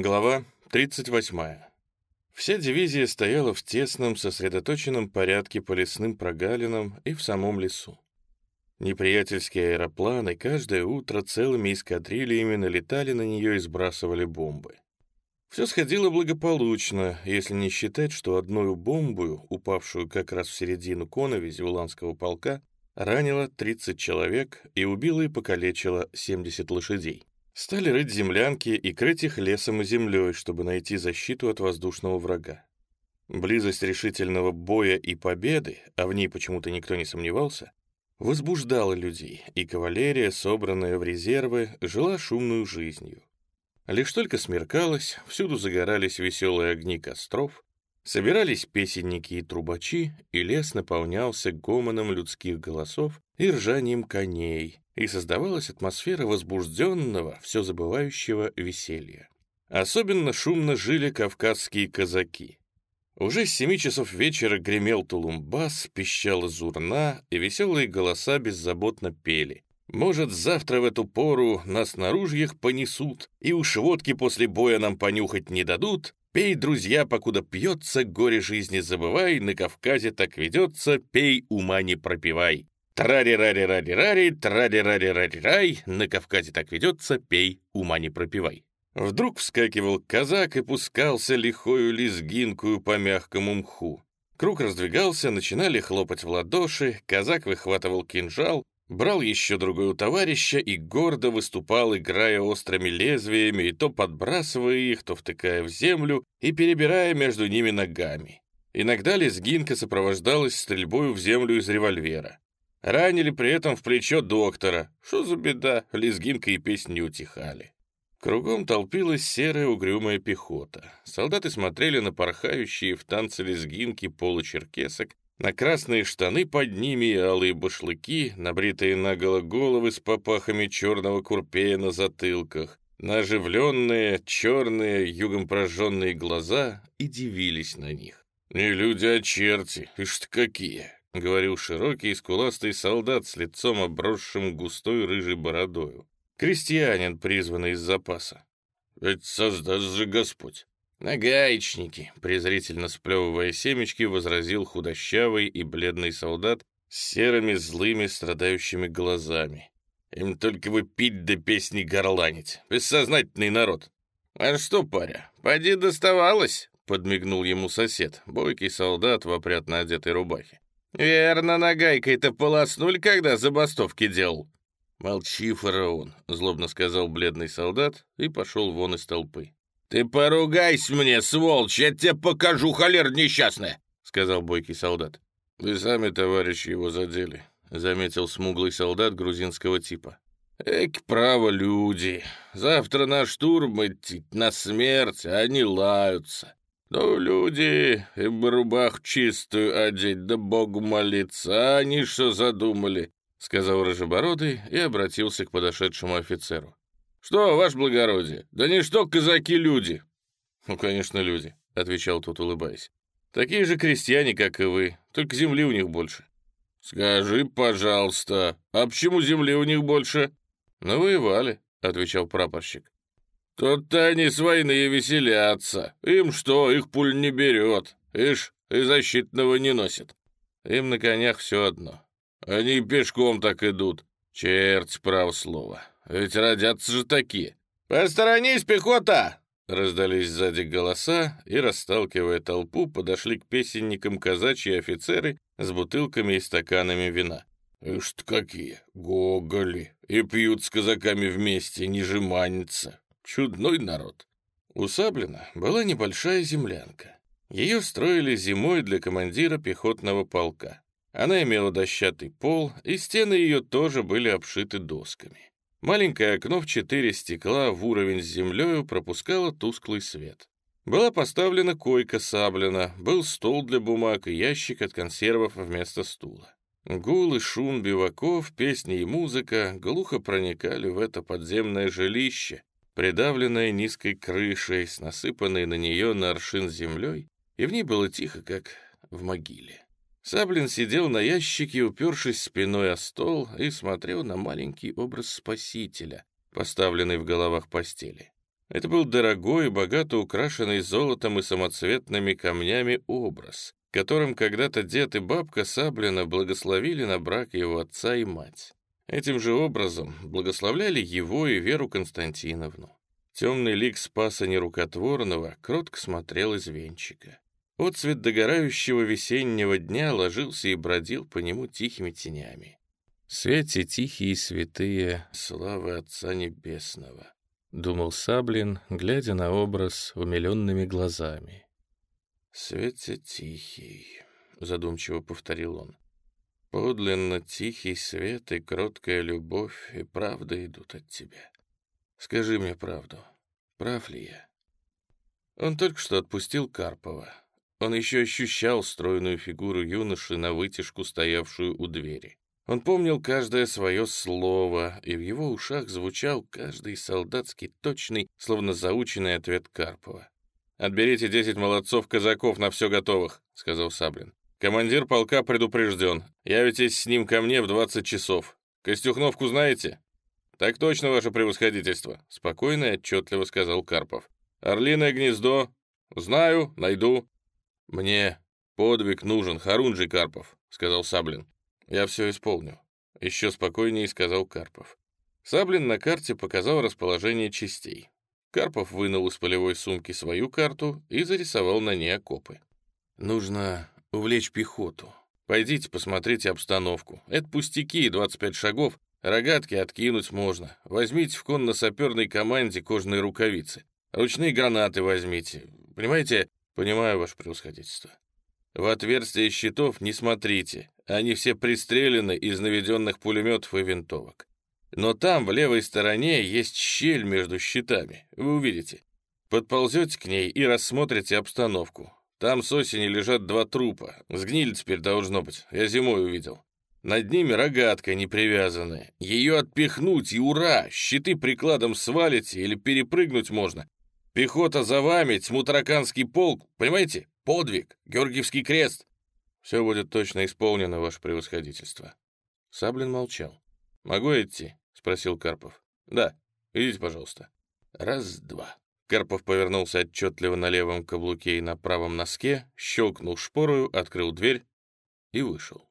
Глава 38. Вся дивизия стояла в тесном, сосредоточенном порядке по лесным прогалинам и в самом лесу. Неприятельские аэропланы каждое утро целыми эскадрильями налетали на нее и сбрасывали бомбы. Все сходило благополучно, если не считать, что одной бомбою, упавшую как раз в середину коновизи Уланского полка, ранила 30 человек и убила и покалечила 70 лошадей. Стали рыть землянки и крыть их лесом и землей, чтобы найти защиту от воздушного врага. Близость решительного боя и победы, а в ней почему-то никто не сомневался, возбуждала людей, и кавалерия, собранная в резервы, жила шумную жизнью. Лишь только смеркалось, всюду загорались веселые огни костров, собирались песенники и трубачи, и лес наполнялся гомоном людских голосов и ржанием коней, и создавалась атмосфера возбужденного, все забывающего веселья. Особенно шумно жили кавказские казаки. Уже с семи часов вечера гремел тулумбас, пищала зурна, и веселые голоса беззаботно пели. «Может, завтра в эту пору нас на ружьях понесут, и уж водки после боя нам понюхать не дадут, Пей, друзья, покуда пьется, горе жизни забывай, на Кавказе так ведется, пей, ума не пропивай. Трари-рари-рари-рари, трари-рари-рари-рай, на Кавказе так ведется, пей, ума не пропивай. Вдруг вскакивал казак и пускался лихою лезгинкую по мягкому мху. Круг раздвигался, начинали хлопать в ладоши, казак выхватывал кинжал, брал еще другой товарища и гордо выступал, играя острыми лезвиями, и то подбрасывая их, то втыкая в землю и перебирая между ними ногами. Иногда лезгинка сопровождалась стрельбой в землю из револьвера. Ранили при этом в плечо доктора. Что за беда, лезгинка и песни утихали. Кругом толпилась серая угрюмая пехота. Солдаты смотрели на порхающие в танце лезгинки получеркесок, на красные штаны под ними и алые башлыки, набритые наголо головы с попахами черного курпея на затылках, на оживленные, черные, югом прожженные глаза и дивились на них. «Не люди, а черти, ишь какие!» — говорил широкий скуластый солдат с лицом, обросшим густой рыжей бородою. Крестьянин, призванный из запаса. «Ведь создаст же Господь!» «На гаечники», — презрительно сплевывая семечки, возразил худощавый и бледный солдат с серыми, злыми, страдающими глазами. «Им только бы пить да песни горланить. Бессознательный народ». «А что, паря, поди доставалось?» — подмигнул ему сосед, бойкий солдат в опрятно одетой рубахе. «Верно, нагайкой-то полоснули, когда забастовки делал». «Молчи, фараон», — злобно сказал бледный солдат и пошел вон из толпы. «Ты поругайся мне, сволочь, я тебе покажу, холер несчастная!» — сказал бойкий солдат. «Вы сами, товарищи, его задели», — заметил смуглый солдат грузинского типа. «Эк, право, люди. Завтра на штурм идти, на смерть, а они лаются. Ну, люди, им бы рубаху чистую одеть, да Богу молиться, а они что задумали?» — сказал Рыжебородый и обратился к подошедшему офицеру. «Что, ваше благородие? Да не что казаки-люди!» «Ну, конечно, люди», — отвечал тот, улыбаясь. «Такие же крестьяне, как и вы, только земли у них больше». «Скажи, пожалуйста, а почему земли у них больше?» «Ну, воевали», — отвечал прапорщик. «Тут-то они с войны веселятся. Им что, их пуль не берет. Ишь, и защитного не носит. Им на конях все одно. Они пешком так идут. Черт, право слово. Ведь родятся же такие. «Посторонись, пехота!» Раздались сзади голоса, и, расталкивая толпу, подошли к песенникам казачьи офицеры с бутылками и стаканами вина. «Ишь ты какие! Гоголи! И пьют с казаками вместе, не жеманятся! Чудной народ!» У Саблина была небольшая землянка. Ее строили зимой для командира пехотного полка. Она имела дощатый пол, и стены ее тоже были обшиты досками. Маленькое окно в четыре стекла в уровень с землею пропускало тусклый свет. Была поставлена койка саблина, был стол для бумаг и ящик от консервов вместо стула. Гул и шум биваков, песни и музыка глухо проникали в это подземное жилище, придавленное низкой крышей, с насыпанной на нее на аршин землей, и в ней было тихо, как в могиле. Саблин сидел на ящике, упершись спиной о стол, и смотрел на маленький образ спасителя, поставленный в головах постели. Это был дорогой богато украшенный золотом и самоцветными камнями образ, которым когда-то дед и бабка Саблина благословили на брак его отца и мать. Этим же образом благословляли его и Веру Константиновну. Темный лик Спаса Нерукотворного кротко смотрел из венчика. Отцвет догорающего весеннего дня ложился и бродил по нему тихими тенями. «Свете тихие и святые, славы Отца Небесного», — думал Саблин, глядя на образ умиленными глазами. «Свете тихий», — задумчиво повторил он. Подлинно тихий свет и кроткая любовь и правда идут от тебя. Скажи мне правду, прав ли я? Он только что отпустил Карпова. Он еще ощущал стройную фигуру юноши на вытяжку, стоявшую у двери. Он помнил каждое свое слово, и в его ушах звучал каждый солдатский точный, словно заученный ответ Карпова. «Отберите десять молодцов-казаков на все готовых», — сказал Саблин. Командир полка предупрежден. Явитесь с ним ко мне в 20 часов. Костюхновку знаете? Так точно, ваше превосходительство, спокойно и отчетливо сказал Карпов. Орлиное гнездо. Знаю, найду. Мне подвиг нужен, Харунжий Карпов, сказал Саблин. Я все исполню. Еще спокойнее сказал Карпов. Саблин на карте показал расположение частей. Карпов вынул из полевой сумки свою карту и зарисовал на ней окопы. «Нужно увлечь пехоту. Пойдите, посмотрите обстановку. Это пустяки, 25 шагов. Рогатки откинуть можно. Возьмите в конно-саперной команде кожаные рукавицы. Ручные гранаты возьмите. Понимаете? Понимаю, ваше превосходительство. В отверстия щитов не смотрите. Они все пристрелены из наведенных пулеметов и винтовок. Но там, в левой стороне, есть щель между щитами. Вы увидите. Подползете к ней и рассмотрите обстановку. Там с осени лежат два трупа. Сгнили теперь должно быть. Я зимой увидел. Над ними рогатка не привязанная. Ее отпихнуть и ура! Щиты прикладом свалите или перепрыгнуть можно. Пехота за вами, тьмутараканский полк. Понимаете? Подвиг, Георгиевский крест. Все будет точно исполнено, ваше превосходительство. Саблин молчал. «Могу идти?» — спросил Карпов. «Да, идите, пожалуйста». «Раз-два». Карпов повернулся отчетливо на левом каблуке и на правом носке, щелкнул шпорою, открыл дверь и вышел.